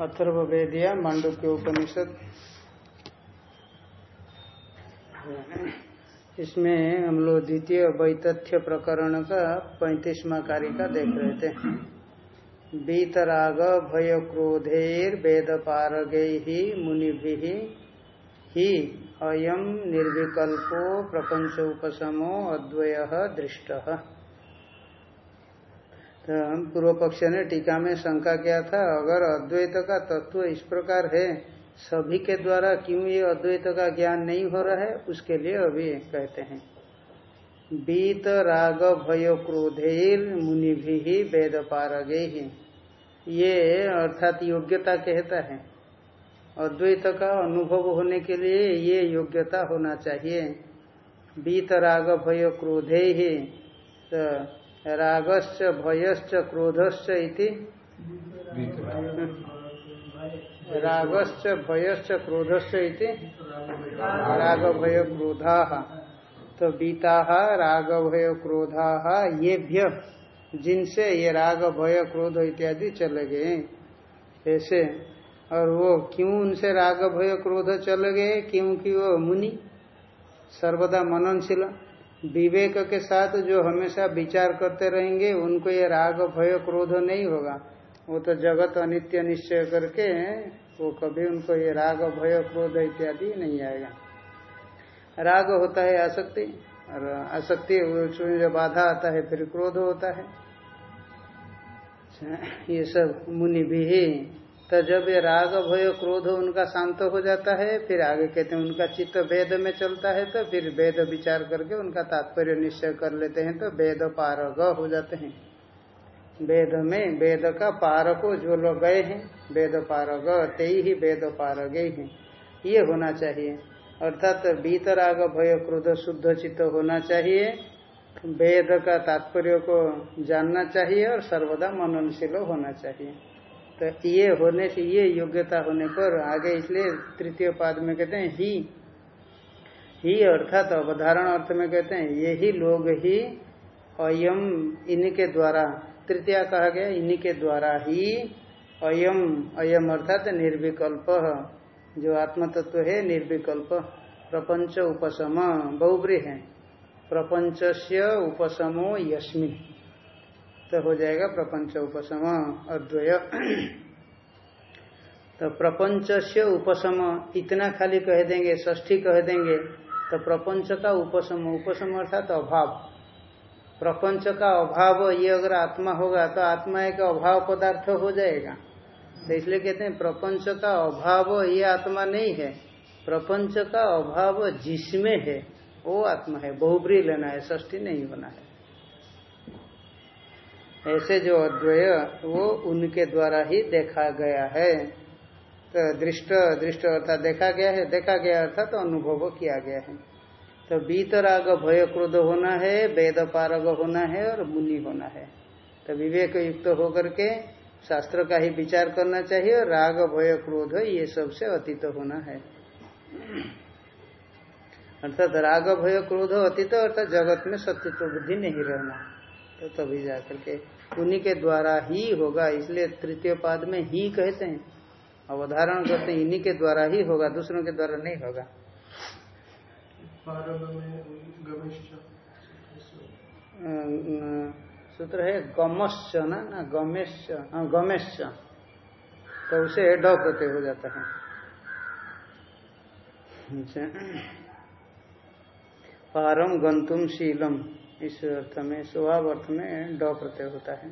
अथर्वेदिया मांडुक्य उपनिषद। इसमें हम लोग द्वितीय वैतथ्य प्रकरण का पैंतीसवा कारिका देख रहे थे। बीतराग भय क्रोधेर वेद पारगे ही मुनि ही अयम निर्विकल्पो प्रपंच उपशमो अद्वय दृष्ट। तो पूर्व पक्ष ने टीका में शंका किया था, अगर अद्वैत का तत्व इस प्रकार है, सभी के द्वारा क्यों ये अद्वैत का ज्ञान नहीं हो रहा है, उसके लिए अभी कहते हैं। बीत राग भय क्रोधेर मुनि भी वेद पारगे। ही ये अर्थात योग्यता कहता है। अद्वैत का अनुभव होने के लिए ये योग्यता होना चाहिए। बीत राग भय क्रोधे ही तो रागश्च, भयश्च, क्रोधश्च इति। रागश्च, भयश्च, क्रोधश्च इति। राग भय क्रोधा। तो बीता राग भय क्रोधा, ये भ्य, जिनसे ये राग, भय, क्रोध इत्यादि चले गए। ऐसे। और वो क्यों उनसे राग, भय, क्रोध चले गए? क्योंकि वो मुनि, सर्वदा मननशील। विवेक के साथ जो हमेशा विचार करते रहेंगे, उनको ये राग, भय, क्रोध नहीं होगा। वो तो जगत अनित्य निश्चय करके वो कभी उनको ये राग, भय, क्रोध इत्यादि नहीं आएगा। राग होता है आसक्ति, और आसक्ति जब बाधा आता है, फिर क्रोध होता है। ये सब मुनि भी तो जब ये राग भय क्रोध उनका शांत हो जाता है, फिर आगे कहते हैं, उनका चित्त वेद में चलता है तो फिर वेद विचार करके उनका तात्पर्य निश्चय कर लेते हैं तो वेद पारग हो जाते हैं। वेद में वेद का पार को जो लोग गए हैं, वेद पारग ते ही वेद पारगे हैं, ये होना चाहिए। अर्थात बीतराग भय क्रोध, शुद्ध चित्त होना चाहिए, वेद का तात्पर्य को जानना चाहिए और सर्वदा मननशील होना चाहिए। तो ये होने से ये योग्यता होने पर आगे इसलिए तृतीय पाद में कहते हैं ही। ही अर्थात अवधारण अर्थ में कहते हैं यही लोग ही अयम इनके द्वारा, तृतीया कहा गया इन्हीं के द्वारा ही अयम अयम अर्थात निर्विकल्प, जो आत्म तत्व है निर्विकल्प, प्रपंच उपशम बहुब्री है। प्रपंच से उपशमो यस्मिन। तो हो जाएगा प्रपंच उपशम अद्वय। तो प्रपंच से उपशम इतना खाली कह देंगे ष्ठी कह देंगे तो प्रपंच का उपशम उपशम अर्थात अभाव। प्रपंच का अभाव, ये अगर आत्मा होगा तो आत्मा एक अभाव पदार्थ हो जाएगा। तो इसलिए कहते हैं, प्रपंच का अभाव, ये आत्मा नहीं है। प्रपंच का अभाव जिसमें है, वो आत्मा है। बहुब्री लेना है ष्ठी नहीं होना है। ऐसे जो अद्वय, वो उनके द्वारा ही देखा गया है। तो दृष्ट दृष्ट अर्थात देखा गया है, देखा गया अर्थात तो अनुभव किया गया है। तो बीतराग भय क्रोध होना है वेद पारग होना है और मुनि होना है। तो विवेक युक्त होकर के शास्त्र का ही विचार करना चाहिए, और राग, भय, क्रोध, ये सबसे अतीत होना है। अर्थात राग, भय, क्रोध अतीत, अर्थात जगत में सत्यत्व बुद्धि नहीं रहना। तो तभी जाकर के उन्हीं के द्वारा ही होगा इसलिए तृतीय पाद में ही कहते हैं। अवधारण करते हैं इन्हीं के द्वारा ही होगा दूसरों के द्वारा नहीं होगा। सूत्र है गमश्च ना ना गमेश हाँ गमेश तो उसे ड प्रत्यय हो जाता है। पारम गंतुम शीलम। इस अर्थ में, स्वभाव अर्थ में ड प्रत्यय होता है।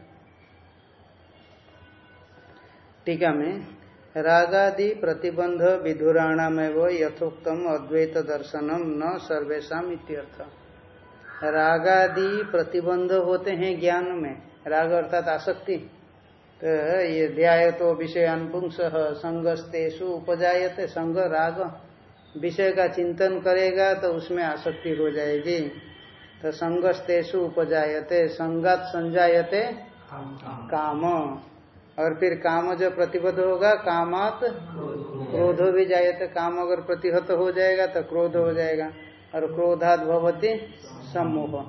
टीका में, रागादि प्रतिबंध विधुराणाम यथोक्तम अद्वैत दर्शनम न सर्वेशा इत्यर्थ। रागादि प्रतिबंध होते हैं ज्ञान में। राग अर्थात आसक्ति। तो ये ध्याय तो विषयानुपुंस संगस्तेषु उपजायते संग राग। विषय का चिंतन करेगा तो उसमें आसक्ति हो जाएगी। तो संगस्तेषु उपजायते, संगात संजायते काम। और फिर काम जो प्रतिबद्ध होगा, कामात क्रोध भी जायते। काम अगर प्रतिहत हो जाएगा तो क्रोध हो जाएगा। और क्रोधात भवती सम्मोह।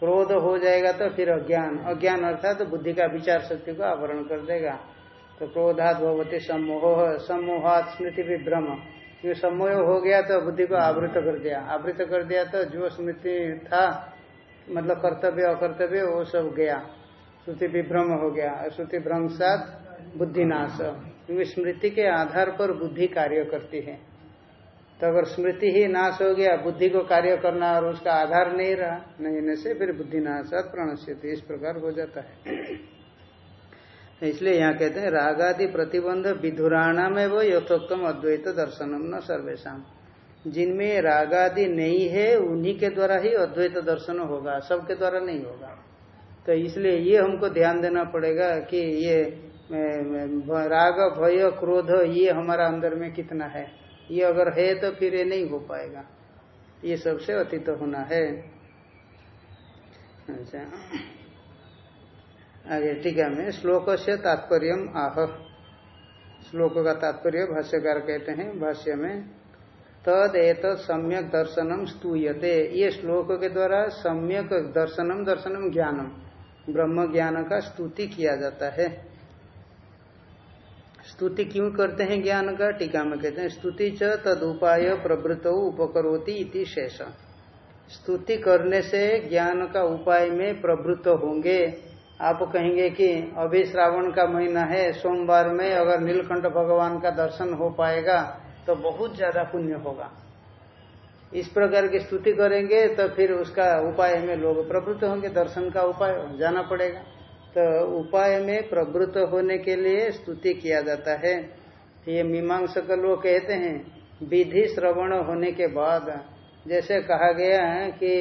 क्रोध हो जाएगा तो फिर अज्ञान। अज्ञान अर्थात तो बुद्धि का विचार शक्ति को आवरण कर देगा। तो क्रोधात भगवती सम्मोह। सम्मोहात स्मृति भी विभ्रम। ये सम्मोह हो गया तो बुद्धि को आवृत कर दिया। आवृत कर दिया तो जो स्मृति था मतलब कर्तव्य, अकर्तव्य, वो सब गया। श्रुति विभ्रम हो गया। श्रुति भ्रम साथ बुद्धिनाश। क्योंकि स्मृति के आधार पर बुद्धि कार्य करती है। तो अगर स्मृति ही नाश हो गया, बुद्धि को कार्य करना और उसका आधार नहीं रहा, नहीं से फिर बुद्धि नाशात प्रणश्यति, इस प्रकार हो जाता है। इसलिए यहाँ कहते हैं, रागादि प्रतिबंध विधुराणा में वो यथोक्तम अद्वैत दर्शनम न सर्वेशा जिनमें रागादि नहीं है, उन्हीं के द्वारा ही अद्वैत दर्शन होगा, सबके द्वारा नहीं होगा। तो इसलिए ये हमको ध्यान देना पड़ेगा कि ये राग, भय, क्रोध, ये हमारा अंदर में कितना है। ये अगर है तो फिर ये नहीं हो पाएगा। ये सबसे अतीत होना है। अच्छा। आगे टीका में श्लोक से तात्पर्य आह। श्लोक का तात्पर्य भाष्यकार कहते हैं, भाष्य में तद एत सम्यक दर्शनम स्तूयते। ये श्लोक के द्वारा सम्यक दर्शनम दर्शनम ज्ञानम ब्रह्म ज्ञान का स्तुति किया जाता है। स्तुति क्यों करते हैं ज्ञान का टीका में कहते हैं, स्तुति च तद उपाय प्रवृत उपकरोती शेष। स्तुति करने से ज्ञान का उपाय में प्रवृत्त होंगे। आप कहेंगे कि अभी श्रावण का महीना है, सोमवार में अगर नीलकंठ भगवान का दर्शन हो पाएगा तो बहुत ज़्यादा पुण्य होगा। इस प्रकार की स्तुति करेंगे तो फिर उसका उपाय में लोग प्रवृत्त होंगे, दर्शन का उपाय जाना पड़ेगा। तो उपाय में प्रवृत्त होने के लिए स्तुति किया जाता है। ये मीमांसक लोग कहते हैं, विधि श्रवण होने के बाद, जैसे कहा गया है कि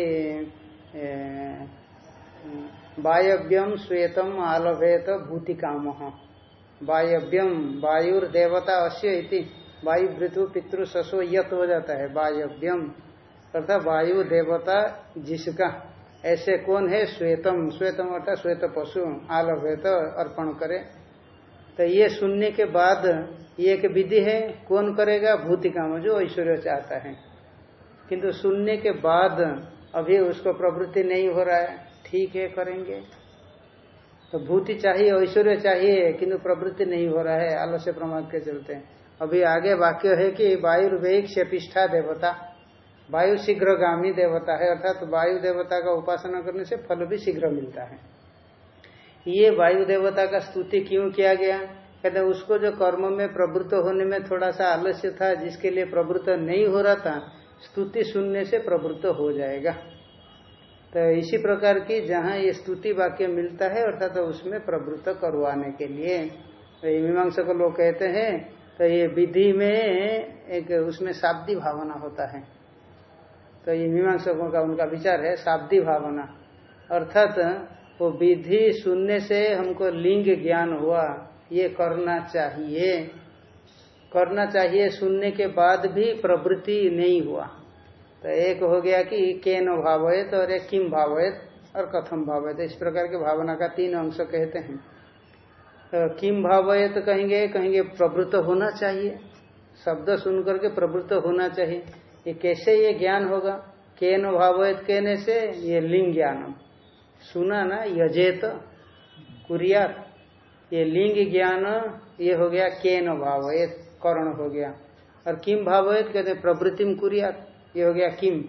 वायव्यम श्वेतम आलभेत भूति काम वायव्यम वायुर्देवता अश्य वायु भृतु पितृ ससो यत हो जाता है। वायव्यम अर्थात वायु देवता जिसका। ऐसे कौन है? श्वेतम। श्वेतम अर्थात श्वेत पशु आलभ्यत अर्पण करे। तो ये सुनने के बाद ये एक विधि है। कौन करेगा? भूति काम जो ऐश्वर्य चाहता है। किंतु सुनने के बाद अभी उसको प्रवृत्ति नहीं हो रहा है। ठीक है करेंगे। तो भूति चाहिए, ऐश्वर्य चाहिए, किंतु प्रवृत्ति नहीं हो रहा है, आलस्य प्रमाद के चलते। अभी आगे वाक्य है कि वायुर्वेक से पिष्ठा देवता, वायु शीघ्रगामी देवता है, अर्थात तो वायु देवता का उपासना करने से फल भी शीघ्र मिलता है। ये वायु देवता का स्तुति क्यों किया गया? कहते उसको जो कर्म में प्रवृत्त होने में थोड़ा सा आलस्य था, जिसके लिए प्रवृत्त नहीं हो रहा था, स्तुति सुनने से प्रवृत्त हो जाएगा। तो इसी प्रकार की जहाँ ये स्तुति वाक्य मिलता है, अर्थात तो उसमें प्रवृत्त करवाने के लिए। तो मीमांसा को लोग कहते हैं तो ये विधि में एक उसमें शाब्दी भावना होता है। तो ये मीमांसकों का उनका विचार है, शाब्दी भावना। अर्थात वो विधि सुनने से हमको लिंग ज्ञान हुआ, ये करना चाहिए। करना चाहिए सुनने के बाद भी प्रवृत्ति नहीं हुआ। तो एक हो गया कि केन भावयत और एक किम भावयत और कथम भावयत। इस प्रकार के भावना का तीन अंश कहते हैं। तो किम भावयत कहेंगे कहेंगे प्रवृत्त होना चाहिए। शब्द सुन करके प्रवृत्त होना चाहिए। ये कैसे ये ज्ञान होगा? केन भावयत कहने से ये लिंग ज्ञान सुना ना, यजेत, कुरियात। ये लिंग ज्ञान, ये हो गया केन भावयत, करण हो गया। और किम भावयत कहते हैं प्रवृत्तिम कुरियात। ये हो गया किम।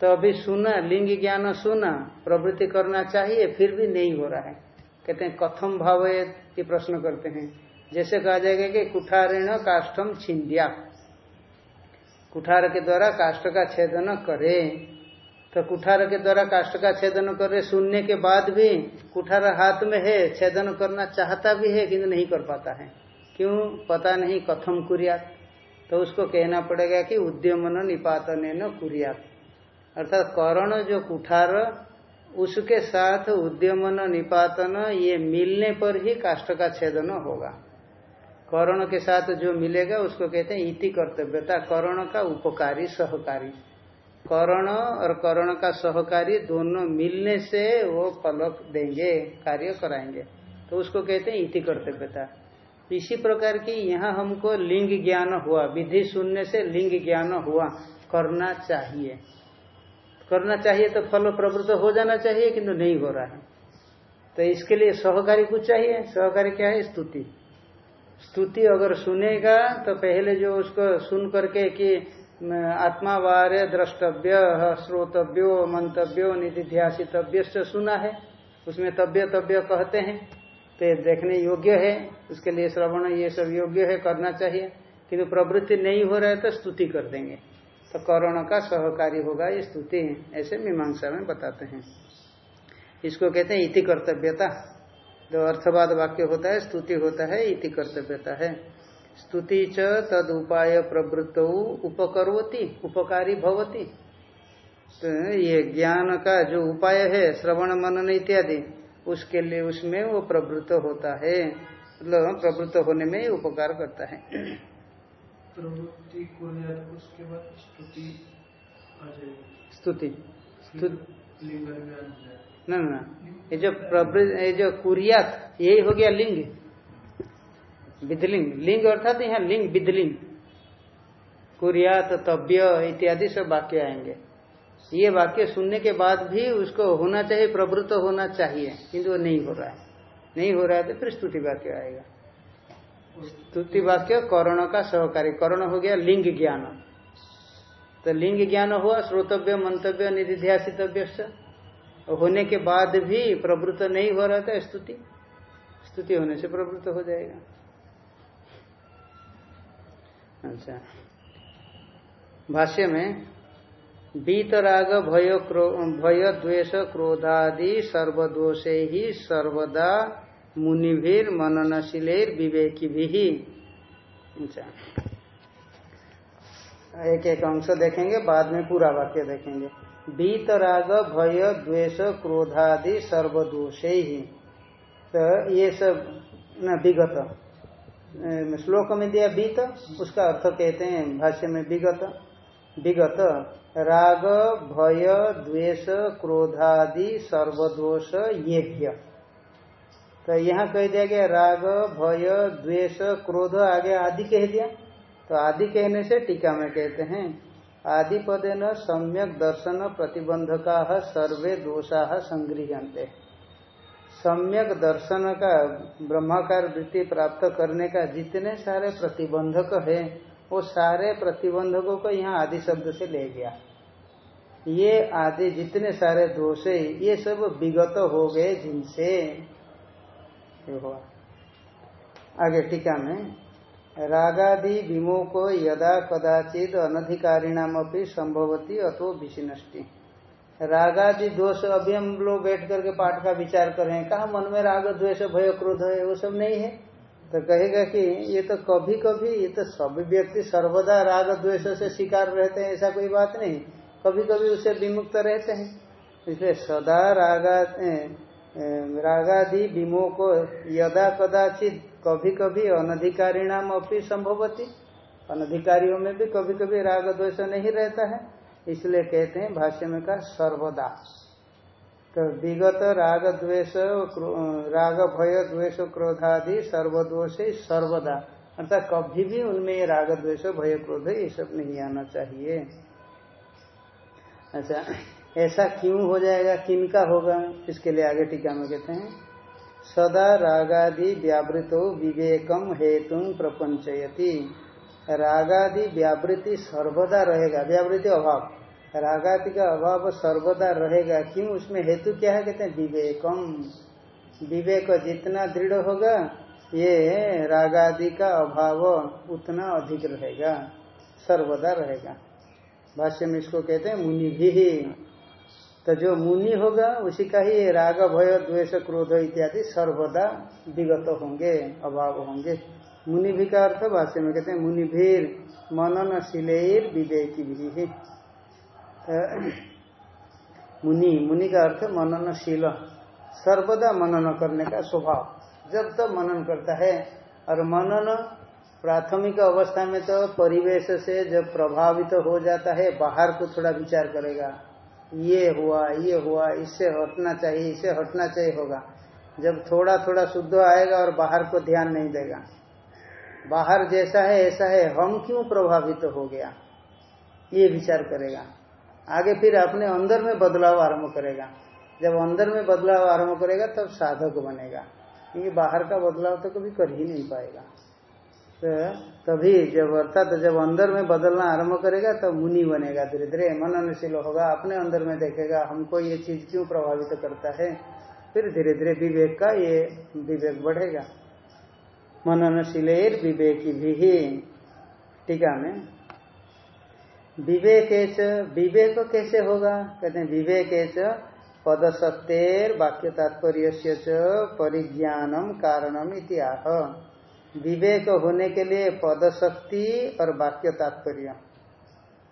तो अभी सुना, लिंग ज्ञान सुना, प्रवृत्ति करना चाहिए, फिर भी नहीं हो रहा है। कहते हैं, कथम भाव ये प्रश्न करते हैं। जैसे कहा जाएगा कि कुठारेण काष्ठम छिंदिया। कुठार के द्वारा काष्ट का छेदन करे। तो कुठार के द्वारा काष्ट का छेदन करे, सुनने के बाद भी कुठार हाथ में है, छेदन करना चाहता भी है, किंतु नहीं कर पाता है। क्यों? पता नहीं, कथम कुरियात। तो उसको कहना पड़ेगा कि उद्यमन निपातन न कुरियात। अर्थात करण जो कुठार, उसके साथ उद्यमन निपातन, ये मिलने पर ही काष्ट का छेदन होगा। करण के साथ जो मिलेगा, उसको कहते हैं इति कर्तव्यता करण का उपकारी, सहकारी। करण और करण का सहकारी दोनों मिलने से वो फलक देंगे, कार्य कराएँगे। तो उसको कहते हैं इति कर्तव्यता। इसी प्रकार की यहाँ हमको लिंग ज्ञान हुआ, विधि सुनने से लिंग ज्ञान हुआ, करना चाहिए। करना चाहिए तो फल प्रवृत्त हो जाना चाहिए, किंतु नहीं हो रहा है। तो इसके लिए सहकारी कुछ चाहिए। सहकारी क्या है? स्तुति। स्तुति अगर सुनेगा तो पहले जो उसको सुन करके कि आत्मा वार्य द्रष्टव्य, श्रोतव्यो, मंतव्यो निधिध्यासितव्य सुना है। उसमें तव्य तव्य कहते हैं। तो देखने योग्य है, उसके लिए श्रवण ये सब योग्य है, करना चाहिए। किंतु प्रवृत्ति नहीं हो रहा है तो स्तुति कर देंगे। तो करण का सहकारी होगा, ये स्तुति ऐसे मीमांसा में बताते हैं। इसको कहते हैं इति कर्तव्यता। जो अर्थवाद वाक्य होता है, स्तुति होता है, इति कर्तव्यता है। स्तुति च तद उपाय प्रवृत्त उपकरोती, उपकारी भवती। तो ये ज्ञान का जो उपाय है, श्रवण, मनन इत्यादि उसके लिए उसमें वो प्रवृत्त होता है। मतलब प्रवृत्त होने में उपकार करता है। प्रवृत्ति को उसके बाद स्तुति स्तुति। लिंग ना ना ये जो ये जो कुरियात यही हो गया लिंग। विधलिंग लिंग अर्थात यहाँ लिंग विधलिंग कुरियात तव्य इत्यादि सब वाक्य आएँगे। ये वाक्य सुनने के बाद भी उसको होना चाहिए, प्रवृत्त होना चाहिए, किंतु वो नहीं हो रहा है। नहीं हो रहा है तो फिर स्तुति वाक्य आएगा। स्तुति वाक्य कर्ण का सहकारी, कर्ण हो गया लिंग ज्ञान। तो लिंग ज्ञान हुआ, श्रोतव्य, मंतव्य निधिध्यासितव्य होने के बाद भी प्रवृत्त नहीं हो रहा था स्तुति। स्तुति होने से प्रवृत्त हो जाएगा। अच्छा। भाष्य में बीतराग, भय भय, द्वेष, क्रोधादि, सर्वदोषे ही, सर्वदा मुनिभिर मननशीलेर विवेकी भी अच्छा एक एक अंश देखेंगे, बाद में पूरा वाक्य देखेंगे। बीतराग, भय, द्वेष, क्रोधादि, सर्वदोषे ही। तो ये सब, न, विगत। श्लोक में दिया बीत, उसका अर्थ कहते हैं, भाष्य में विगत। विगत राग, भय, द्वेष, क्रोधादि, सर्वदोष ये तो यहाँ कह दिया गया राग, भय, द्वेष, क्रोध आगे आदि कह दिया। तो आदि कहने से टीका में कहते हैं, आदिपदेन सम्यक दर्शन प्रतिबंधका सर्वे दोषा संगृहते सम्यक दर्शन का ब्रह्माकार वृत्ति प्राप्त करने का जितने सारे प्रतिबंधक है वो सारे प्रतिबंधकों को यहाँ आदि शब्द से ले गया। ये आदि जितने सारे दोष है, ये सब विगत हो गए जिनसे। हुआ। आगे टीका में, रागादि विमोको यदा कदाचित अनधिकारिणाम अपनी संभवती अथो विशिनष्टि रागादि दोष अभी हम लोग बैठ करके पाठ का विचार करें कहा मन में राग, द्वेष, भय, क्रोध है वो सब नहीं है। तो कहेगा कि ये तो कभी कभी ये तो सभी व्यक्ति सर्वदा राग द्वेष से शिकार रहते हैं, ऐसा कोई बात नहीं। कभी कभी उसे विमुक्त रहते हैं। इसलिए सदा रागा रागादि विमोको यदा कदाचित कभी कभी अनधिकारी नाम अपनी संभवती। अनधिकारियों में भी कभी कभी राग द्वेष नहीं रहता है। इसलिए कहते हैं भाष्य में का सर्वदा। तो विगत राग द्वेष राग भय, द्वेष क्रोधादि सर्वदोष सर्वदा। अर्थात कभी भी उनमें ये राग द्वेष, भय, क्रोध, ये सब नहीं आना चाहिए। अच्छा ऐसा क्यों हो जाएगा? किनका होगा? इसके लिए आगे टीका में कहते हैं। सदा रागादि व्यावृतो विवेकम हेतु प्रपंचयति। रागादि व्यावृति सर्वदा रहेगा। व्यावृति अभाव। रागादि का अभाव सर्वदा रहेगा। क्यों? उसमें हेतु क्या है? कहते हैं, विवेकम। विवेक जितना दृढ़ होगा, ये रागादि का अभाव उतना अधिक रहेगा। सर्वदा रहेगा। भाष्य में इसको कहते हैं मुनि भी तो जो मुनि होगा, उसी का ही राग, भय, द्वेष, क्रोध इत्यादि सर्वदा विगत होंगे, अभाव होंगे। मुनि भी का अर्थ भाष्य में कहते हैं मुनि भीर मनन शिलेर विवेकी भी मुनि मुनि का अर्थ मननशील। सर्वदा मनन करने का स्वभाव। जब तक तो मनन करता है, और मनन प्राथमिक अवस्था में तो परिवेश से जब प्रभावित तो हो जाता है, बाहर को थोड़ा विचार करेगा। ये हुआ ये हुआ, इससे हटना चाहिए, इससे हटना चाहिए होगा। जब थोड़ा थोड़ा शुद्ध आएगा और बाहर को ध्यान नहीं देगा। बाहर जैसा है, ऐसा है, हम क्यों प्रभावित तो हो गया? ये विचार करेगा। आगे फिर अपने अंदर में बदलाव आरंभ करेगा। जब अंदर में बदलाव आरंभ करेगा, तब साधक बनेगा। क्योंकि बाहर का बदलाव तो कभी कर ही नहीं पाएगा। तो तभी जब, अर्थात जब अंदर में बदलना आरंभ करेगा, तब मुनि बनेगा धीरे धीरे। मननशील होगा, अपने अंदर में देखेगा, हमको ये चीज़ क्यों प्रभावित करता है? फिर धीरे धीरे विवेक का ये विवेक बढ़ेगा। मननशील विवेक भी टीका में विवेक विवेक कैसे होगा? कहते हैं विवेक पदशक्तेर वाक्य तात्पर्य परिज्ञानम कारणम इतिहाह विवेक होने के लिए पदशक्ति और वाक्य तात्पर्य।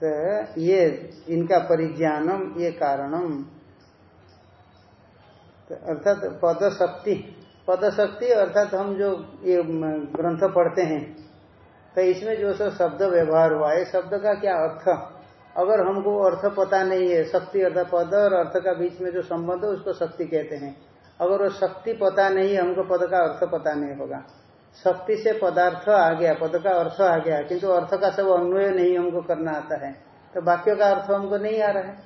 तो ये, इनका परिज्ञानम ये कारणम तो अर्थात पदशक्ति पदशक्ति अर्थात हम जो ये ग्रंथ पढ़ते हैं तो इसमें जो सो शब्द व्यवहार हुआ है शब्द का क्या अर्थ? अगर हमको अर्थ पता नहीं है, शक्ति अर्थात पद और अर्थ का बीच में जो संबंध है, उसको शक्ति कहते हैं। अगर वो शक्ति पता नहीं है, हमको पद का अर्थ पता नहीं होगा। शक्ति से पदार्थ आ गया, पद का अर्थ आ गया, किंतु अर्थ का सब अन्वय नहीं हमको करना आता है। तो वाक्य का अर्थ हमको नहीं आ रहा है।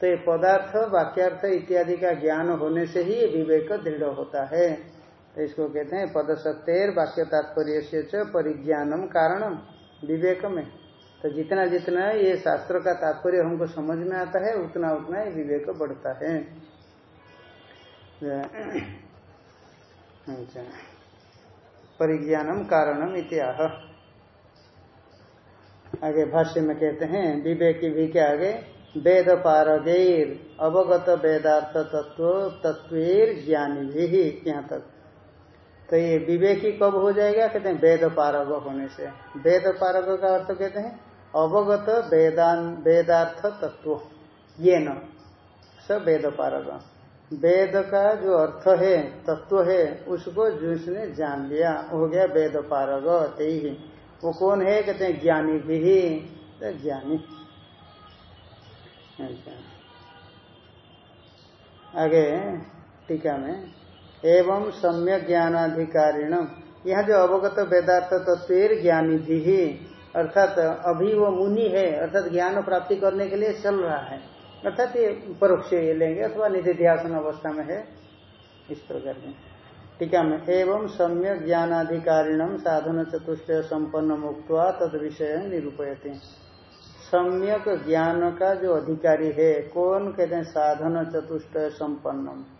तो ये पदार्थ, वाक्यार्थ इत्यादि का ज्ञान होने से ही विवेक दृढ़ होता है। इसको कहते हैं पद सत्यर वाक्य तात्पर्य से परिज्ञानम कारणम विवेक में तो जितना जितना ये शास्त्र का तात्पर्य हमको समझ में आता है, उतना उतना ये विवेक बढ़ता है। अच्छा। परिज्ञानम कारणम इत्याह। आगे भाष्य में कहते हैं, विवेकी भी के आगे, वेद पारगेर, अवगत वेदार्थ तत्व, तत्वीर ज्ञानी भी यहाँ तक। तो ये विवेकी कब हो जाएगा? कहते हैं वेद पारग होने से। वेद पारग का अर्थ कहते हैं अवगत वेदान वेदार्थ तत्व। ये न। स वेद पारग। वेद का जो अर्थ है, तत्व है, उसको जिसने जान लिया, हो गया वेद पारग ही। वो कौन है? कहते हैं ज्ञानी भी तो ज्ञानी। अच्छा। आगे टीका में एवं सम्य ज्ञानाधिकारिण यहाँ जो अवगत वेदार्थ तत्व ज्ञानी भी अर्थात अभी वो मुनि है, अर्थात ज्ञान प्राप्ति करने के लिए चल रहा है। अर्थात ये परोक्ष लेंगे अथवा निधिध्यासन अवस्था में है, इस प्रकार के। टीका में एवं सम्य ज्ञानाधिकारिणम, साधन चतुष्ट संपन्न मुक्त तद विषय निरूपयते। सम्यक ज्ञान का जो अधिकारी है, कौन कहते हैं साधन चतुष्ट संपन्नम?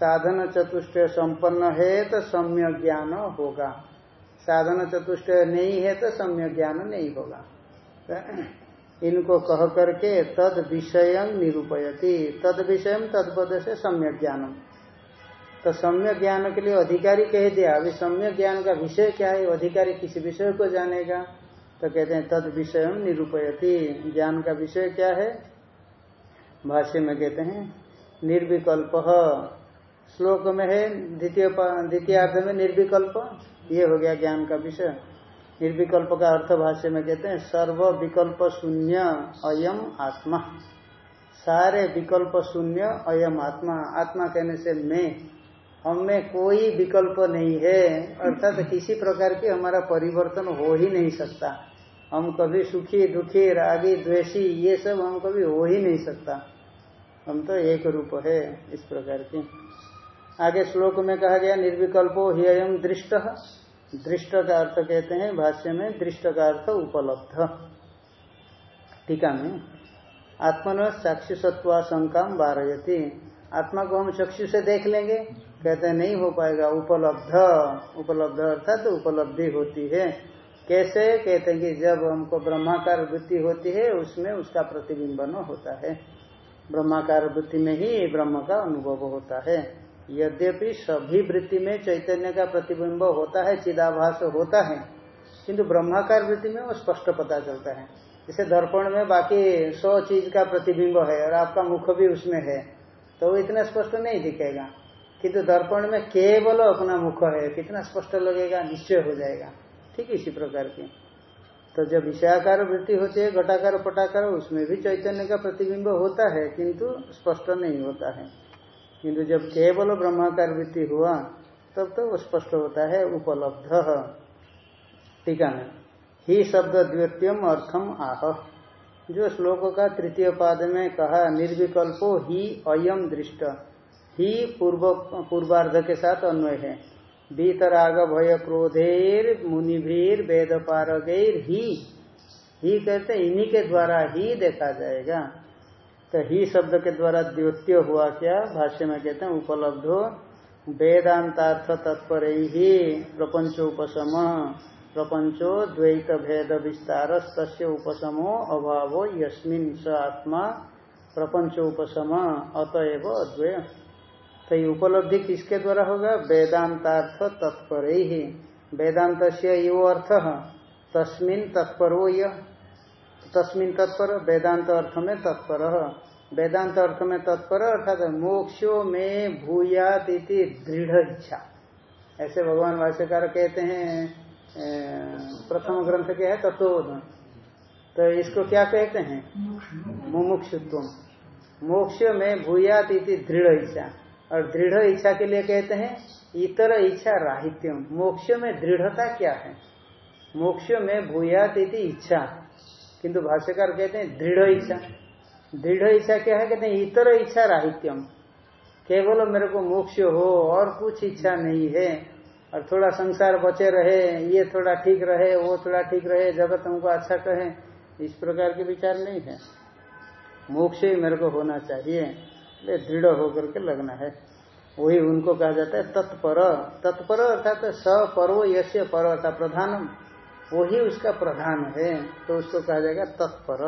साधन चतुष्ट संपन्न है तो सम्य ज्ञान होगा। साधन चतुष्ट नहीं है तो सम्य ज्ञान नहीं होगा। इनको कह करके तद विषय निरूपयती। तद विषय तत्पद से सम्यक ज्ञानम। तो सम्य ज्ञान के लिए अधिकारी कह दिया, अभी सम्यक ज्ञान का विषय क्या है? अधिकारी किस विषय को जानेगा। तो कहते हैं, तद विषय निरूपयती। ज्ञान का विषय क्या है? भाष्य में कहते हैं, निर्विकल्प श्लोक में है, द्वितीय द्वितीय में निर्विकल्प। ये हो गया ज्ञान का विषय। निर्विकल्प का अर्थ भाष्य में कहते हैं सर्व विकल्प शून्य अयम आत्मा। सारे विकल्प शून्य अयम आत्मा। आत्मा कहने से मैं, हमें कोई विकल्प नहीं है। अर्थात तो किसी प्रकार की हमारा परिवर्तन हो ही नहीं सकता। हम कभी सुखी, दुखी, रागी, द्वेषी, ये सब हम कभी हो ही नहीं सकता। हम तो एक रूप है इस प्रकार की। आगे श्लोक में कहा गया, निर्विकल्पो ही अयम दृष्ट। दृष्ट का अर्थ कहते हैं, भाष्य में दृष्ट का अर्थ उपलब्ध। टीका में, आत्मन साक्षुसत्वा शंका बारयती आत्मा को हम चक्षु से देख लेंगे, कहते नहीं हो पाएगा, उपलब्ध। उपलब्ध अर्थात तो उपलब्धि होती है। कैसे? कहते हैं कि जब हमको ब्रह्माकार वृत्ति होती है, उसमें उसका प्रतिबिंबन होता है। ब्रह्माकार वृत्ति में ही ब्रह्म का अनुभव होता है। यद्यपि सभी वृत्ति में चैतन्य का प्रतिबिंब होता है, चिदाभास होता है, किंतु ब्रह्माकार वृत्ति में वो स्पष्ट पता चलता है। जैसे दर्पण में बाकी सौ चीज़ का प्रतिबिंब है और आपका मुख भी उसमें है तो वो इतना स्पष्ट नहीं दिखेगा। किंतु दर्पण में केवल अपना मुख है, कितना स्पष्ट लगेगा, निश्चय हो जाएगा। ठीक इसी प्रकार की। तो जब विषयाकार वृत्ति होती है, घटाकार, पटाकार, उसमें भी चैतन्य का प्रतिबिंब होता है, किंतु स्पष्ट नहीं होता है। किंतु जब केवल ब्रह्माकार वृत्ति हुआ, तब तो स्पष्ट होता है, उपलब्ध टीका में ही शब्द द्वितीयम अर्थम आह। जो श्लोक का तृतीय पाद में कहा, निर्विकल्पो ही अयम दृष्ट। ही पूर्व, पूर्वार्ध के साथ अन्वय है। बीतराग भय क्रोधेर मुनिभीर वेद पारगेर ही। ही कहते इन्हीं के द्वारा ही देखा जाएगा। तो ही शब्द के द्वारा द्वितीय हुआ क्या? भाष्य में कहते हैं, उपलब्धो वेदांतार्थ तत्पर ही प्रपंचोपम प्रपंचो द्वैत भेद विस्तार, तस्य उपशमो अभावो यस्मिन स आत्मा। प्रपंचोपम अतएव अद्वय। तो ये उपलब्धि किसके द्वारा होगा? वेदांतार्थ तत्पर। ही वेदांत से यो अर्थ, तस्मिन तत्परो यह तस्मिन तत्पर वेदांत अर्थ में तत्पर। वेदांत अर्थ में तत्पर अर्थात मोक्षो में भूयात इति दृढ़ इच्छा। ऐसे भगवान भाष्यकार कहते हैं प्रथम ग्रंथ क्या है? तत्वोध तो इसको क्या कहते हैं? मुमुक्षुत्व मोक्ष में भूयात इति दृढ़ इच्छा। और दृढ़ इच्छा के लिए कहते हैं, इतर इच्छा राहित्यम। मोक्ष में दृढ़ता क्या है? मोक्ष में भूयात इति इच्छा। किंतु भाष्यकार कहते हैं, दृढ़ इच्छा। दृढ़ इच्छा क्या है? कहते हैं, इतर इच्छा राहित्यम। केवल मेरे को मोक्ष हो और कुछ इच्छा नहीं है। और थोड़ा संसार बचे रहे, ये थोड़ा ठीक रहे, वो थोड़ा ठीक रहे, जगत हमको अच्छा कहे, इस प्रकार के विचार नहीं है। मोक्ष ही मेरे को होना चाहिए। दृढ़ होकर के लगना है। वही उनको कहा जाता है तत्पर। तत्पर अर्थात स पर्व यश पर अर्थात प्रधानम। वही उसका प्रधान है तो उसको कहा जाएगा तत्पर।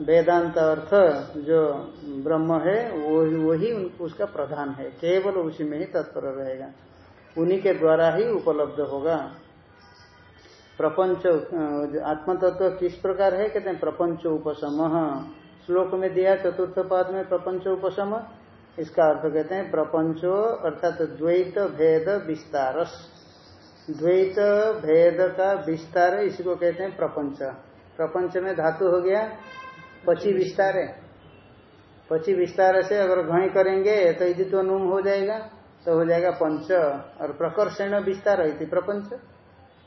वेदांत अर्थ जो ब्रह्म है, वही वही उसका प्रधान है। केवल उसी में ही तत्पर रहेगा। उन्हीं के द्वारा ही उपलब्ध होगा। प्रपंच आत्म तत्व किस प्रकार है? कहते हैं प्रपंच उपशम। श्लोक में दिया, चतुर्थ पाद में प्रपंच उपशम। इसका अर्थ कहते हैं प्रपंचो, अर्थात द्वैत, भेद, विस्तारस। द्वैत भेद का विस्तार इसी को कहते हैं प्रपंच। प्रपंच में धातु हो गया, पची विस्तार है। पची विस्तार से अगर घई करेंगे तो यदि तो नुम हो जाएगा तो हो जाएगा पंच। और प्रकर्षण विस्तार है प्रपंच।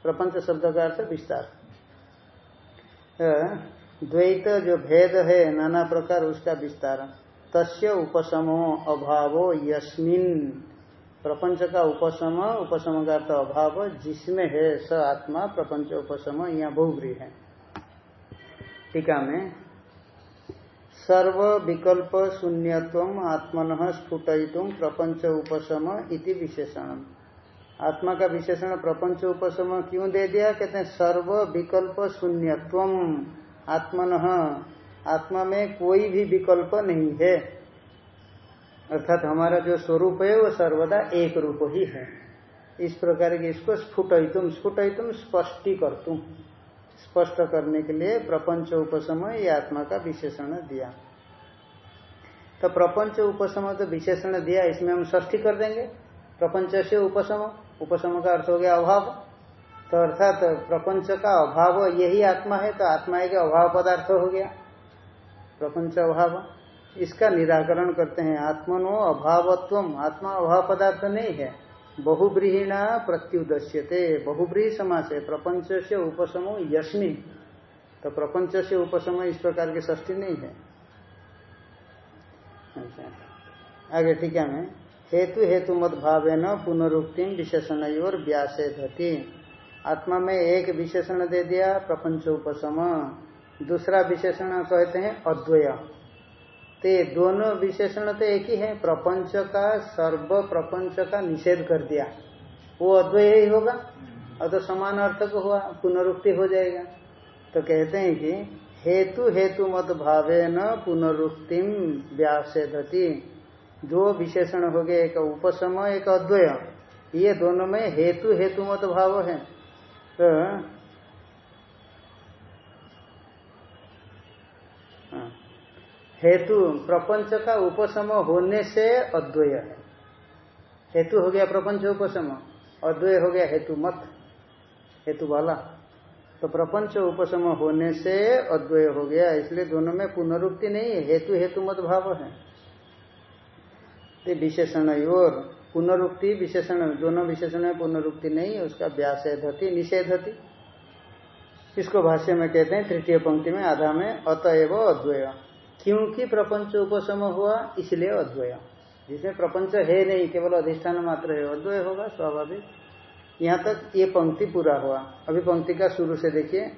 प्रपंच शब्द का अर्थ विस्तार। द्वैत जो भेद है, नाना प्रकार उसका विस्तार। तस्य उपशमो अभावो यस्मिन। प्रपंच का उपशम उपशम का अर्थ अभाव, जिसमें है स आत्मा, प्रपंच उपशम, यहाँ बहुग्री है। टीका में, सर्व विकल्प शून्यत्व, आत्मन स्फुटयितुम प्रपंच उपशम इति विशेषण आत्मा का विशेषण प्रपंच उपशम क्यों दे दिया? कहते हैं, सर्व विकल्प शून्यत्व, आत्मन। आत्मा में कोई भी विकल्प नहीं है। अर्थात हमारा जो स्वरूप है वो सर्वदा एक रूप ही है। इस प्रकार के इसको स्फुटितुम स्फुटितुम स्पष्टी कर तुम स्पष्ट करने के लिए प्रपंच उपशम ये आत्मा का विशेषण दिया। तो प्रपंच उपशम तो विशेषण दिया, इसमें हम ष्ठी कर देंगे। प्रपंच से उपशम उपशम का अर्थ हो गया अभाव। तो अर्थात प्रपंच का अभाव यही आत्मा है तो आत्मा एक अभाव पदार्थ हो गया। प्रपंच अभाव। इसका निराकरण करते हैं। आत्मनो अभावत्व आत्मा अभाव पदार्थ नहीं है। बहुब्रीहिणा प्रत्युदश्यते। बहुब्रीही समास है। प्रपंच से उपशमो यशनी तो प्रपंच से उपशम इस प्रकार की ष्ठी नहीं है। अच्छा। आगे ठीक है मैं हेतु हेतु मत भावे न पुनरुक्ति विशेषण और व्यासे धती आत्मा में एक विशेषण दे दिया, प्रपंच उपशम। दूसरा विशेषण कहते हैं अद्वय। तो ये दोनों विशेषण तो एक ही है। प्रपंच का, सर्व प्रपंच का निषेध कर दिया। वो अद्वय ही होगा। और तो समान अर्थक हुआ, पुनरुक्ति हो जाएगा। तो कहते हैं कि हेतु हेतु मत भावे न पुनरुक्ति व्यासेधति दो विशेषण हो गए, एक उपसम, एक अद्वय। ये दोनों में हेतु हेतु मत भाव है। तो हेतु प्रपंच का उपशम होने से अद्वय है। हेतु हो गया प्रपंच उपशम अद्वय हो गया हेतु मत, हेतु वाला। तो प्रपंच उपशम होने से अद्वय हो गया, इसलिए दोनों में पुनरुक्ति नहीं है, हेतु हेतु मत भाव है। विशेषण और पुनरुक्ति विशेषण, दोनों विशेषण में पुनरुक्ति नहीं है, उसका व्यासेधति, निषेधति। इसको भाष्य में कहते हैं, तृतीय पंक्ति में, आधा में अतएव अद्वय। क्योंकि प्रपंच उपशम हुआ, इसलिए अद्वय। जिसमें प्रपंच है नहीं, केवल अधिष्ठान मात्र है, अद्वय होगा, स्वाभाविक। यहाँ तक ये पंक्ति पूरा हुआ। अभी पंक्ति का शुरू से देखिए।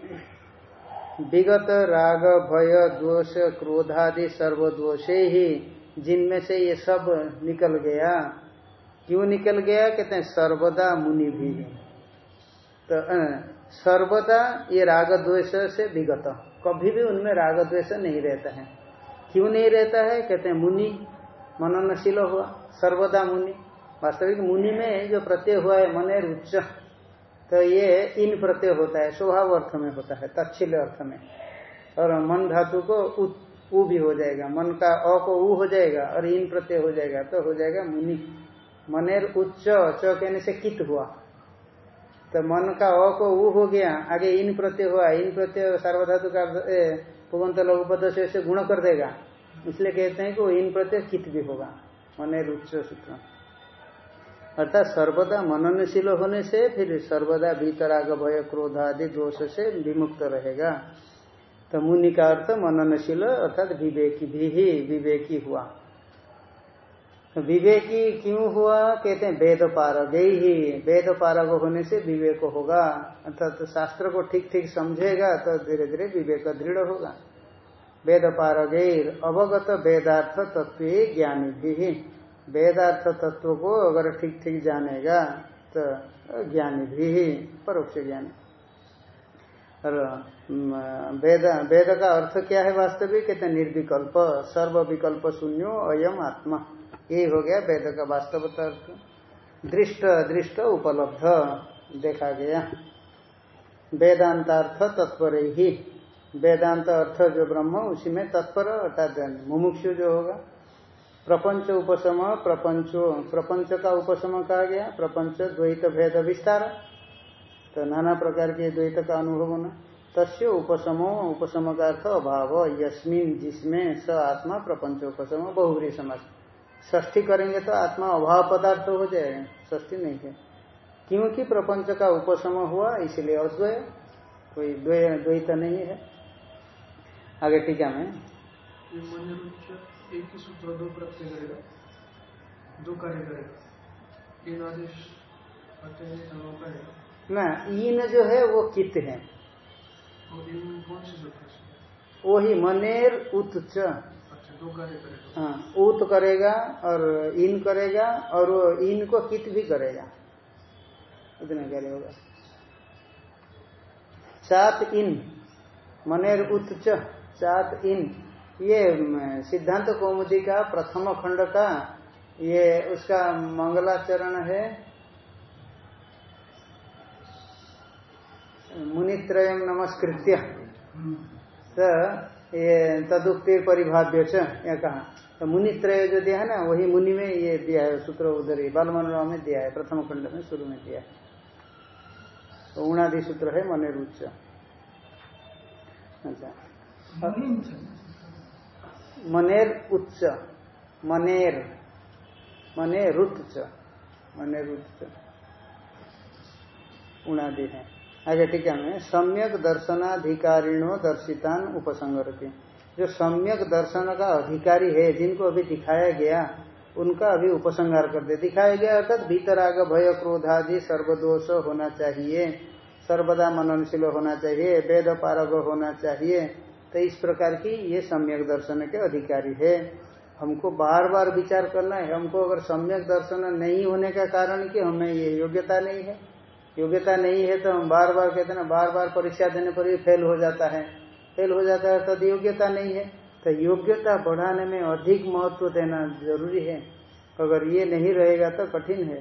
विगत राग, भय दोष क्रोधादि सर्वदोषे ही जिनमें से ये सब निकल गया। क्यों निकल गया? कहते हैं, सर्वदा मुनि भी तो सर्वदा ये राग द्वेष से विगत। कभी भी उनमें राग द्वेष नहीं रहता है। क्यों नहीं रहता है? कहते हैं मुनि मननशील हुआ, सर्वदा मुनि। वास्तविक मुनि में जो प्रत्यय हुआ है मनेर उच्च तो ये इन प्रत्यय होता है, स्वभाव अर्थ में होता है तत्शील अर्थ में। और मन धातु को ऊ भी हो जाएगा, मन का अ को उ हो जाएगा, और इन प्रत्यय हो जाएगा तो हो जाएगा मुनि। मनेर उच्च, च कहने से कित हुआ। तो मन का अ को उ हो गया, आगे इन प्रत्यय हुआ, इन प्रत्यय सार्वधातु का पुगंत लघुपद से गुण कर देगा। इसलिए कहते हैं कि वो इन प्रत्यय कित भी होगा। मन रुच सूत्र। अर्थात सर्वदा मननशील होने से फिर सर्वदा भीतराग, भय, क्रोध आदि दोष से विमुक्त रहेगा। तो मुनि का अर्थ मननशील, अर्थात विवेकी भी ही, विवेकी हुआ। विवेकी क्यों हुआ? कहते हैं वेद पारग ही वेद पारग होने से विवेक होगा। अर्थात तो शास्त्र को ठीक ठीक समझेगा तो धीरे धीरे विवेक दृढ़ होगा। वेद पारगैर अवगत वेदार्थ तत्व ज्ञानी भी वेदार्थ तत्व को अगर ठीक ठीक जानेगा तो ज्ञानी भी परोक्ष ज्ञानी। और वेद वेद का अर्थ क्या है वास्तविक? कहते हैं निर्विकल्प सर्व विकल्प शून्यो अयम आत्मा। यही हो गया वेद का वास्तव अर्थ। दृष्ट दृष्ट उपलब्ध, देखा गया। वेदांतार्थ तत्पर ही। वेदांत अर्थ जो ब्रह्म, उसी में तत्पर, अर्थात मुमुक्षु जो होगा। प्रपंच उपशम प्रपंचो, प्रपंच का उपशम कहा गया। प्रपंच, द्वैत, भेद, विस्तार। तो नाना प्रकार के द्वैत का अनुभव होना। तस्य उपशमो, उपशम का अर्थ अभाव, यस्मिन जिसमें स आत्मा प्रपंच उपशम बहुग्री समाज ष्ठी करेंगे तो आत्मा अभाव पदार्थ हो जाएगा ष्ठी नहीं है। क्योंकि प्रपंच का उपशम हुआ, इसलिए अद्वय, कोई द्वैत नहीं है। आगे टीका में। एक ही सूत्र दो प्रत्यय करेगा, दो कार्य करेगा। इन आदेश ना इन जो है, वो कित है। वो ही मनेर उत करेगा हाँ करेगा और इन करेगा और वो इन को कित भी करेगा। उतना कार्य होगा चात इन, मनेर उत चात इन। ये सिद्धांत कौमुदी का प्रथम खंड का ये उसका मंगलाचरण है। मुनित्रय नमस्कृत्य। तो ये तदुक्ति परिभाव्य यह कहा। तो मुनित्रय जो दिया है ना वही मुनि में ये दिया है सूत्र उधर ही बाल मनोरमा में दिया है प्रथम खंड में शुरू में दिया है। तो उणादि सूत्र है मनेरुच्च। अच्छा। मनेर उच्च मनेर। मनेरुच्च। मनेरुच्च। उणादि है। आगे टीका में सम्यक दर्शनाधिकारिणो दर्शितान उपसंगरती जो सम्यक दर्शन का अधिकारी है, जिनको अभी दिखाया गया, उनका अभी उपसंगार कर दे। दिखाया गया अर्थात भीतराग भय क्रोधादि सर्वदोष होना चाहिए, सर्वदा मननशील होना चाहिए, वेद पारग होना चाहिए। तो इस प्रकार की ये सम्यक दर्शन के अधिकारी है। हमको बार बार विचार करना है। हमको अगर सम्यक दर्शन नहीं होने का कारण कि हमें ये योग्यता नहीं है योग्यता नहीं है तो हम बार बार कहते ना बार बार परीक्षा देने पर भी फेल हो जाता है। फेल हो जाता है तो योग्यता नहीं है। तो योग्यता बढ़ाने में अधिक महत्व देना ज़रूरी है। अगर ये नहीं रहेगा तो कठिन है।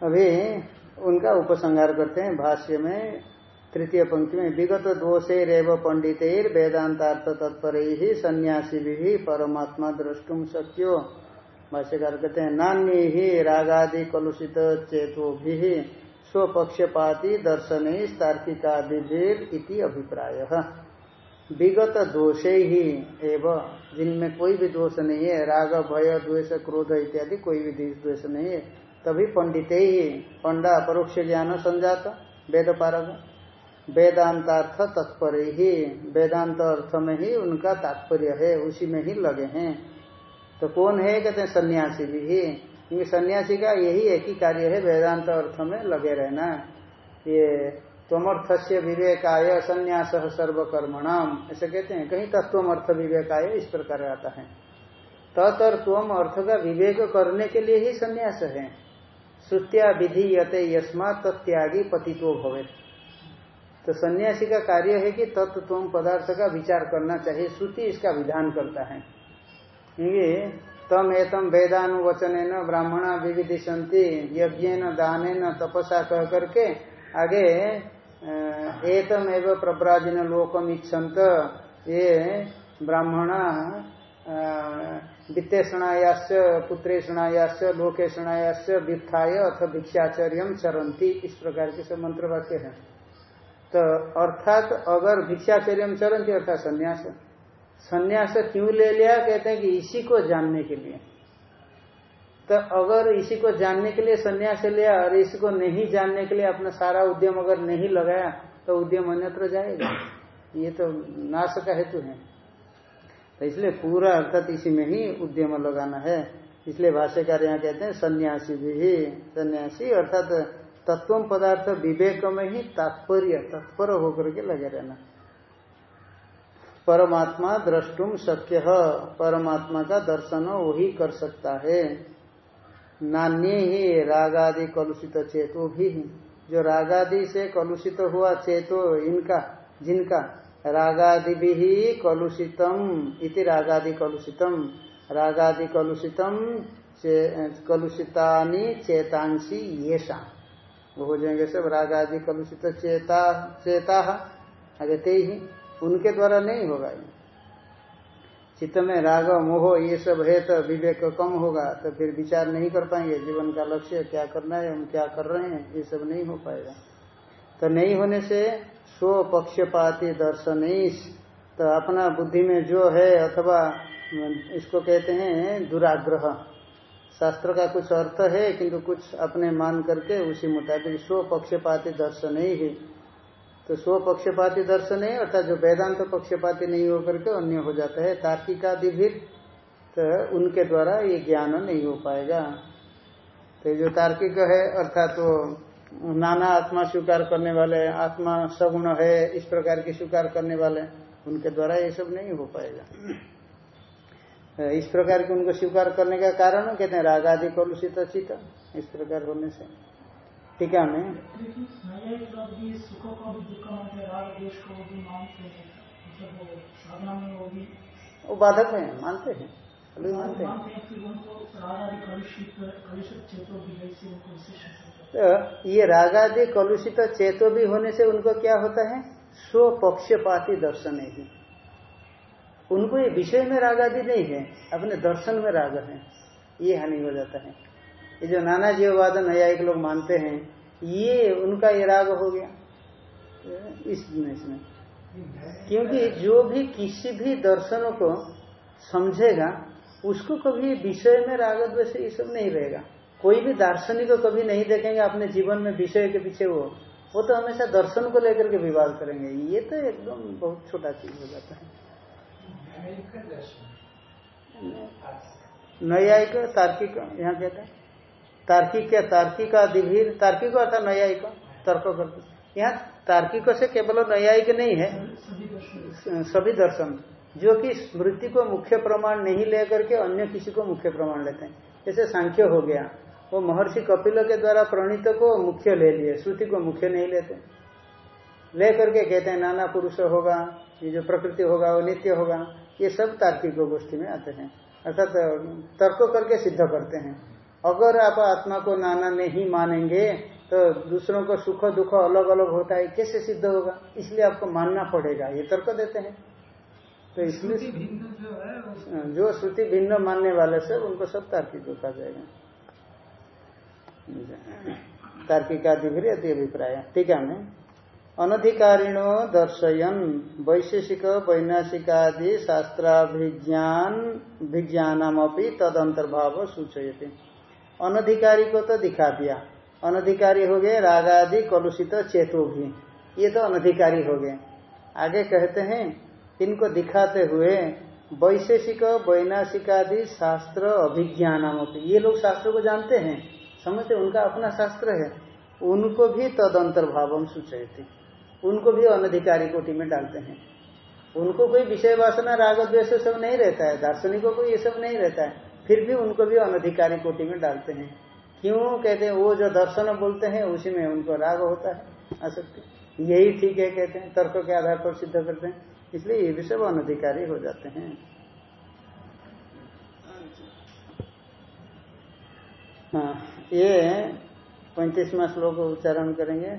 अभी उनका उपसंहार करते हैं भाष्य में, तृतीय पंक्ति में, विगत दोषे रेव पंडितेर वेदांतार्थ तत्पर ही सन्यासी भी परमात्मा द्रष्टुम शक्यो। भाष्यकार कहते हैं, नान्य ही रागादि कलुषित चेतो भी स्वपक्षपाती दर्शन तार्किकादिर इति अभिप्राय। विगत दोषे ही एवं, जिनमें कोई भी दोष नहीं है, राग, भय, द्वेष, क्रोध इत्यादि कोई भी द्वेष नहीं है, तभी पंडित ही पंडा परोक्ष ज्ञान संजात, वेद पारग। वेदांतार्थ तत्पर ही, वेदांत अर्थ में ही उनका तात्पर्य है, उसी में ही लगे हैं। तो कौन है, कहते हैं सन्यासी भी। क्योंकि सन्यासी का यही एक ही कार्य है, वेदांत अर्थ में लगे रहना। ये तमर्थ से विवेक विवेकाय संन्यास सर्वकर्मणाम, ऐसे कहते हैं। कहीं तत्वमर्थ विवेकाय इस प्रकार आता है। तत् और त्वम अर्थ का विवेक करने के लिए ही संन्यास है। श्रुत्या विधि यते यस्मा तत्यागी पतित्व भवे तो सन्यासी का कार्य है कि तत्व पदार्थ का विचार करना चाहिए। श्रुति इसका विधान करता है। ये तम एतम वेदानुवचन ब्राह्मणा विविधिशंति यज्ञ न दान न तपसा कह करके आगे एतम एवं प्रब्राजिन लोकम इच्छन्त। ये ब्राह्मणा वित्तेषणायाश्च, पुत्रेषणायाश्च, लोकेषणायाश्च वित्थाय अथ भिक्षाचर्य चरंती इस प्रकार के सब मंत्र वाक्य है। तो अर्थात अगर भिक्षाचर्य चरंती अर्थात संन्यास। संन्यास क्यों ले लिया? कहते हैं कि इसी को जानने के लिए। तो अगर इसी को जानने के लिए संन्यास लिया और इसी को नहीं जानने के लिए अपना सारा उद्यम अगर नहीं लगाया तो उद्यम अन्यत्र जाएगा। ये तो नाश का हेतु है। तो इसलिए पूरा अर्थात इसी में ही उद्यम लगाना है। इसलिए भाष्यकार यहाँ कहते हैं, सन्यासी भी सन्यासी, अर्थात तत्व पदार्थ विवेक में ही तात्पर्य, तत्पर होकर के लगे रहना। परमात्मा द्रष्टुम शक्य। परमात्मा का दर्शन वही कर सकता है। नान्य ही रागादि कलुषित चेतो भी जो रागादि से कलुषित हुआ चेतो इनका, जिनका, रागादि भी कलुषितम इति रागादि कलुषितम। रागादि कलुषितम कलुषितानी चेतांशी ये वो हो जाएँगे सब रागादि कलुषित चेता चेता। आगे ही। उनके द्वारा नहीं होगा चित्त में राग, मोह, ये सब है तो विवेक कम होगा तो फिर विचार नहीं कर पाएँगे। जीवन का लक्ष्य क्या करना है, हम क्या कर रहे हैं, ये सब नहीं हो पाएगा। तो नहीं होने से स्व पक्षपाती दर्शन तो अपना बुद्धि में जो है अथवा इसको कहते हैं दुराग्रह। शास्त्र का कुछ अर्थ है, किंतु कुछ अपने मान करके उसी मुताबिक स्व पक्षपाती दर्शन ही है तो स्व पक्षपाती दर्शन है, अर्थात जो वेदांत तो पक्षपाती नहीं होकर के अन्य हो जाता है, तार्किकादि भी तो उनके द्वारा ये ज्ञान नहीं हो पाएगा। तो जो तार्किक है, अर्थात तो नाना आत्मा स्वीकार करने वाले, आत्मा सगुण है, इस प्रकार की स्वीकार करने वाले, उनके द्वारा ये सब नहीं हो पाएगा। इस प्रकार के उनको स्वीकार करने का कारण, कहते हैं राग आदि कलुषित चित इस प्रकार होने से। टीका में वो बाधक है, मानते हैं अभी मानते हैं। तो ये रागादि कलुषित चेतो भी होने से उनको क्या होता है? स्व पक्षपाती दर्शन ही उनको ये विषय में राग आदि नहीं है, अपने दर्शन में राग है। ये हानि हो जाता है। ये जो नाना जीववाद न्यायिक लोग मानते हैं ये उनका ये राग हो गया। इस में क्योंकि जो भी किसी भी दर्शन को समझेगा उसको कभी विषय में राग द्वेष ये सब नहीं रहेगा। कोई भी दार्शनिक को कभी नहीं देखेंगे अपने जीवन में विषय के पीछे वो। वो तो हमेशा दर्शन को लेकर के विवाद करेंगे। ये तो एकदम बहुत छोटा चीज़ हो जाता है। न्यायिक तार्किक यहाँ कहते हैं। तार्किक क्या तार्किक दिभीर तार्किक अर्थात न्यायिक, तर्क करते। यहाँ तार्किक से केवल न्यायिक नहीं है। सभी दर्शन। जो कि स्मृति को मुख्य प्रमाण नहीं लेकर के अन्य किसी को मुख्य प्रमाण लेते हैं। जैसे सांख्य हो गया, वो महर्षि कपिल के द्वारा प्रणीत को मुख्य ले लिए, श्रुति को मुख्य नहीं लेते। ले करके कहते हैं, नाना पुरुष होगा, ये जो प्रकृति होगा, वो नित्य होगा, ये सब तार्किक गोष्ठी में आते हैं। अर्थात, तर्क करके सिद्ध करते हैं। अगर आप आत्मा को नाना नहीं मानेंगे तो दूसरों को सुख दुख अलग अलग होता है कैसे सिद्ध होगा? इसलिए आपको मानना पड़ेगा ये तर्क देते हैं। तो इसलिए जो श्रुति भिन्न मानने वाले से उनको सब तार्किक कहा जाएगा। तार्किकादि अभिप्राय ठीक है मैं अनधिकारिणो दर्शयन वैशेषिक वैनाशिकादि शास्त्राभिज्ञान विज्ञानम तद अंतर्भाव सूचयते। अनधिकारी को तो दिखा दिया। अनधिकारी हो गए राग आदि कलुषित चेतो भी ये तो अनधिकारी हो गए। आगे कहते हैं, इनको दिखाते हुए वैशेषिक वैनाशिक आदि शास्त्र अभिज्ञान ये लोग शास्त्र को जानते हैं। समझते उनका अपना शास्त्र है। उनको भी तद अंतर्भाव सूचयती। उनको भी अनधिकारी कोटि में डालते हैं। उनको कोई विषय वासना, राग, द्वेष सब नहीं रहता है। दार्शनिकों को ये सब नहीं रहता है। फिर भी उनको भी अनधिकारी कोटि में डालते हैं। क्यों कहते हैं? वो जो दर्शन बोलते हैं, उसी में उनको राग होता है, आसक्ति। यही ठीक है कहते हैं, तर्क के आधार पर सिद्ध करते हैं। इसलिए ये भी सब अनधिकारी हो जाते हैं। हाँ ये पैंतीसवा श्लोक उच्चारण करेंगे।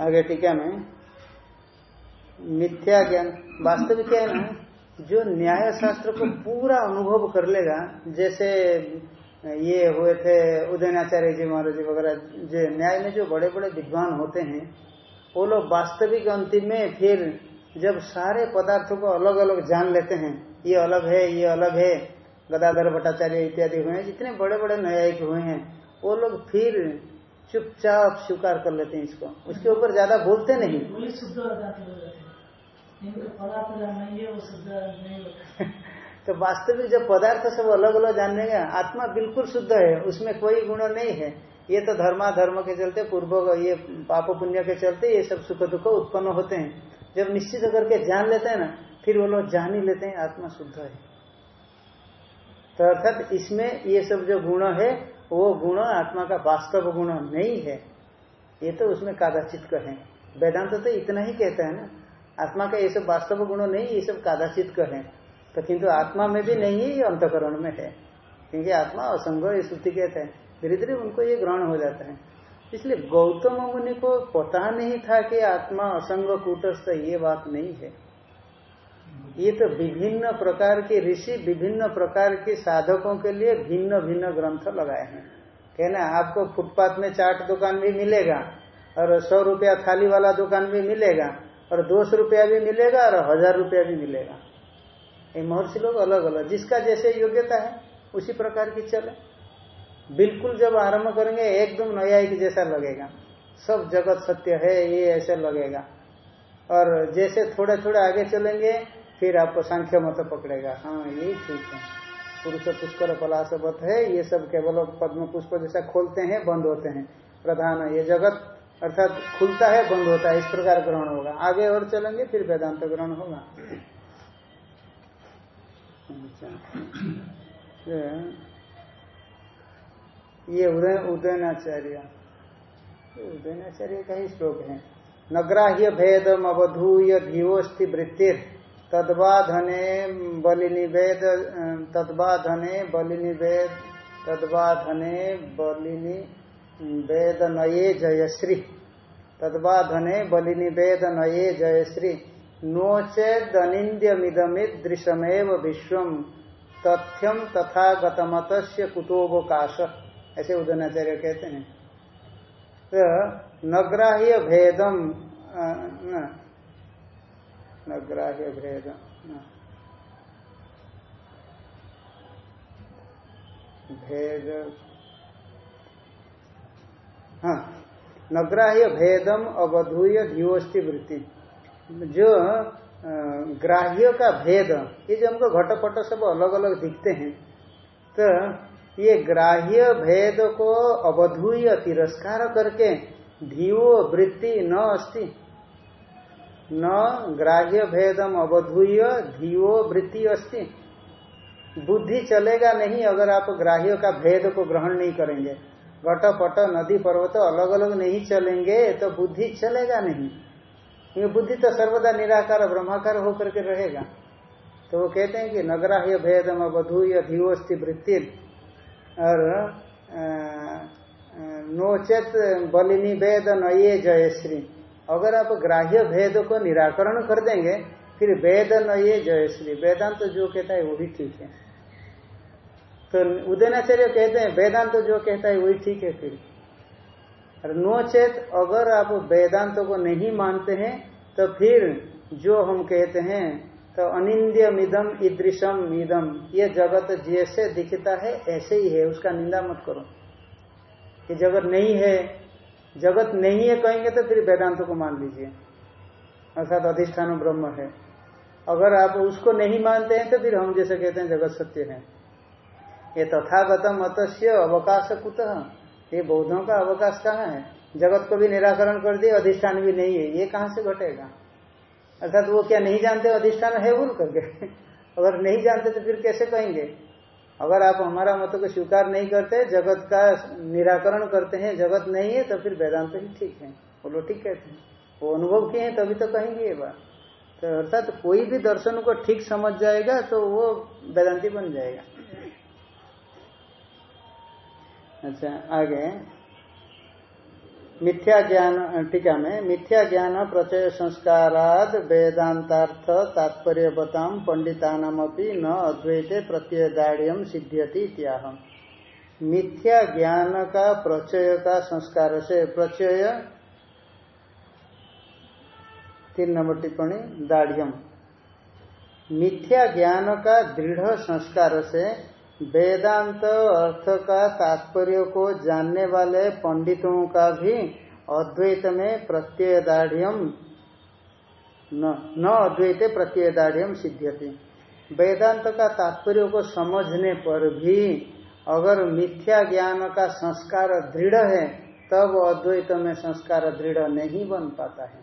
आगे टीका में। मिथ्या ज्ञान, वास्तविक क्या है ना, जो न्याय शास्त्र को पूरा अनुभव कर लेगा, जैसे ये हुए थे उदयनाचार्य जी, महाराज जी वगैरह, जो न्याय में जो बड़े बड़े विद्वान होते हैं, वो लोग वास्तविक अंतिम में फिर जब सारे पदार्थों को अलग अलग जान लेते हैं ये अलग है ये अलग है गदाधर भट्टाचार्य इत्यादि हुए हैं जितने बड़े बड़े न्यायिक हुए हैं वो लोग फिर चुपचाप स्वीकार कर लेते हैं इसको। उसके ऊपर ज़्यादा बोलते नहीं। तो वास्तविक जब पदार्थ सब अलग अलग जानने का आत्मा बिल्कुल शुद्ध है उसमें कोई गुण नहीं है। ये तो धर्मा धर्म के चलते पूर्व ये पाप पुण्य के चलते ये सब सुख दुख उत्पन्न होते हैं। जब निश्चित करके जान लेते हैं ना, फिर वो लोग जान ही लेते हैं, आत्मा शुद्ध है। तो अर्थात इसमें ये सब जो गुण है, वो गुण आत्मा का वास्तव गुण नहीं है। ये तो उसमें कादाचित कहें। वेदांत तो इतना ही कहता है ना, आत्मा का ये सब वास्तव गुण नहीं, ये सब कादाचित कहें। तो किंतु आत्मा में भी नहीं है ये अंतकरण में है। क्योंकि आत्मा असंग ये श्रुति कहते हैं। धीरे धीरे उनको ये ग्रहण हो जाता है। इसलिए गौतम मुनि को पता नहीं था कि आत्मा असंग कूटस्थ ये बात नहीं है। ये तो विभिन्न प्रकार के ऋषि विभिन्न प्रकार के साधकों के लिए भिन्न भिन्न ग्रंथ लगाए हैं। कहना आपको फुटपाथ में चाट दुकान भी मिलेगा, और सौ रुपया थाली वाला दुकान भी मिलेगा, और दो सौ रुपया भी मिलेगा, और हज़ार रुपया भी मिलेगा। ये महर्षि लोग अलग अलग जिसका जैसे योग्यता है, उसी प्रकार की चले बिल्कुल जब आरंभ करेंगे, एकदम नया एक जैसा लगेगा। सब जगत सत्य है, ये ऐसे लगेगा। और जैसे थोड़े थोड़े आगे चलेंगे, फिर आपको सांख्य मत पकड़ेगा। हाँ यही ठीक है। पुरुष पुष्कर पलाशवत है, ये सब केवल पद्म पुष्प जैसा खोलते हैं, बंद होते हैं। प्रधान, ये जगत अर्थात खुलता है, बंद होता है। इस प्रकार ग्रहण होगा। आगे और चलेंगे, फिर वेदांत ग्रहण होगा। अच्छा। ये उदय, उदयनाचार्य। उदयनाचार्य का ही श्लोक है। नग्राह्य भेदम अवधूय धीवस्ति वृत्तिर। तद्वाधने बलिनिवेद तद्वाधने बलिनिवेद, तद्वाधने बलिनी वेद नये जयश्री। तद्वाधने बलिनिवेद नये जयश्री। नोचेदनिंद्यमिदमित दृशमेव विश्व तथ्यम तथा गतमत कुतोवकाश ऐसे उदयनाचार्य कहते हैं। तो नग्राह्य भेदम नग्राह्य भेद भेद हाँ नग्राह्य भेदम अवधूय धियोस्ति वृत्ति। जो ग्राह्य का भेद, ये जो हमको घटपट सब अलग अलग दिखते हैं तो ये ग्राह्य भेद को अवधूय तिरस्कार करके धियो वृत्ति न अस्ति। न ग्राह्य भेदम अवधूय धियो वृत्ति अस्ति। बुद्धि चलेगा नहीं अगर आप ग्राह्य का भेद को ग्रहण नहीं करेंगे। घट पट नदी, पर्वत अलग अलग नहीं चलेंगे तो बुद्धि चलेगा नहीं। क्योंकि बुद्धि तो सर्वदा निराकार, ब्रह्माकार होकर के रहेगा। तो वो कहते हैं कि नगराह्य भेदम अवधूय धियोस्ति वृत्ति और नोचेत बलिनी वेद नये जयश्री अगर आप ग्राह्य भेद को निराकरण कर देंगे, फिर वेद नये जयश्री वेदांत तो जो कहता है, वो भी ठीक है। तो उदयनाचार्य कहते हैं, वेदांत तो जो कहता है वही ठीक है फिर। और नो चेत अगर आप वेदांत को नहीं मानते हैं तो फिर जो हम कहते हैं तो अनिंद्यम इदम ईदृशम इदम ये जगत जैसे दिखता है, ऐसे ही है। उसका निंदा मत करो। कि जगत नहीं है। जगत नहीं है कहेंगे तो फिर वेदांत को मान लीजिए। अर्थात अधिष्ठान ब्रह्म है। अगर आप उसको नहीं मानते हैं तो फिर हम जैसे कहते हैं जगत सत्य है। ये तथागत मतस्य अवकाश कुतः? ये बौद्धों का अवकाश कहाँ है? जगत को भी निराकरण कर दिए अधिष्ठान भी नहीं है। ये कहाँ से घटेगा? अर्थात वो क्या नहीं जानते अधिष्ठान है बोल करके अगर नहीं जानते तो फिर कैसे कहेंगे? अगर आप हमारा मत को स्वीकार नहीं करते, जगत का निराकरण करते हैं, जगत नहीं है तो फिर वेदांत ही ठीक है। बोलो, ठीक कहते हैं। वो अनुभव किए हैं, तभी तो कहेंगे ये बात। तो अर्थात तो कोई भी दर्शन को ठीक समझ जाएगा तो वो वेदांति बन जाएगा। अच्छा आगे। मिथ्या ज्ञान, टीका में, मिथ्या ज्ञान प्रचय संस्काराद, वेदांतार्थ तात्पर्य तात्पर्यवताम पंडितानाम न अद्वैते प्रत्यय दाढ़ सिद्ध्यति इत्याह मिथ्या ज्ञान का प्रचय का संस्कार से प्रचय तीन नंबर टिप्पणी दाढ़ मिथ्या ज्ञान का, दृढ़ संस्कार से वेदांत अर्थ का तात्पर्य को जानने वाले पंडितों का भी अद्वैत में प्रत्यय दाढ़ न अद्वैत प्रत्यय दाढ़ सिद्ध्यति। वेदांत का तात्पर्य को समझने पर भी अगर मिथ्या ज्ञान का संस्कार दृढ़ है, तब अद्वैत में संस्कार दृढ़ नहीं बन पाता है।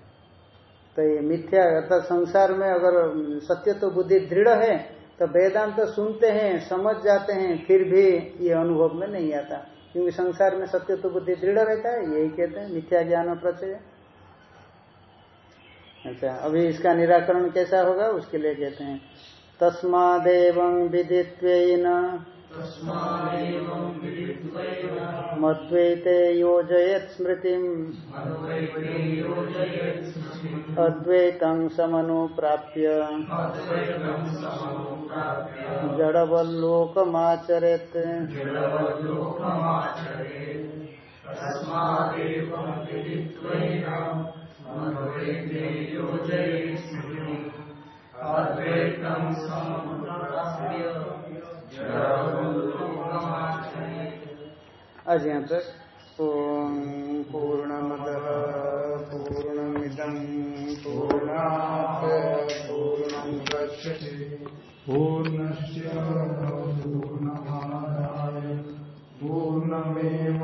तो ये मिथ्या अर्थात संसार में अगर सत्य तो बुद्धि दृढ़ है तो वेदांत तो सुनते हैं, समझ जाते हैं, फिर भी ये अनुभव में नहीं आता। क्योंकि संसार में सत्य तो बुद्धि दृढ़ रहता है, यही कहते हैं, मिथ्या ज्ञान प्रचय अच्छा अभी इसका निराकरण कैसा होगा, उसके लिए कहते हैं, तस्मादेव विदित्व मद्वैते योजयत स्मृति अद्वैतं समनुप्राप्य। जड़वल्लोकमाचरेत्। अद्वैतं समनुप्राप्य। आज यहाँ तक ओम पूर्णमद पूर्णमिदम पूर्णा पूर्णम गच्छति पूर्णश्च पूर्णमादाय। पूर्णमेव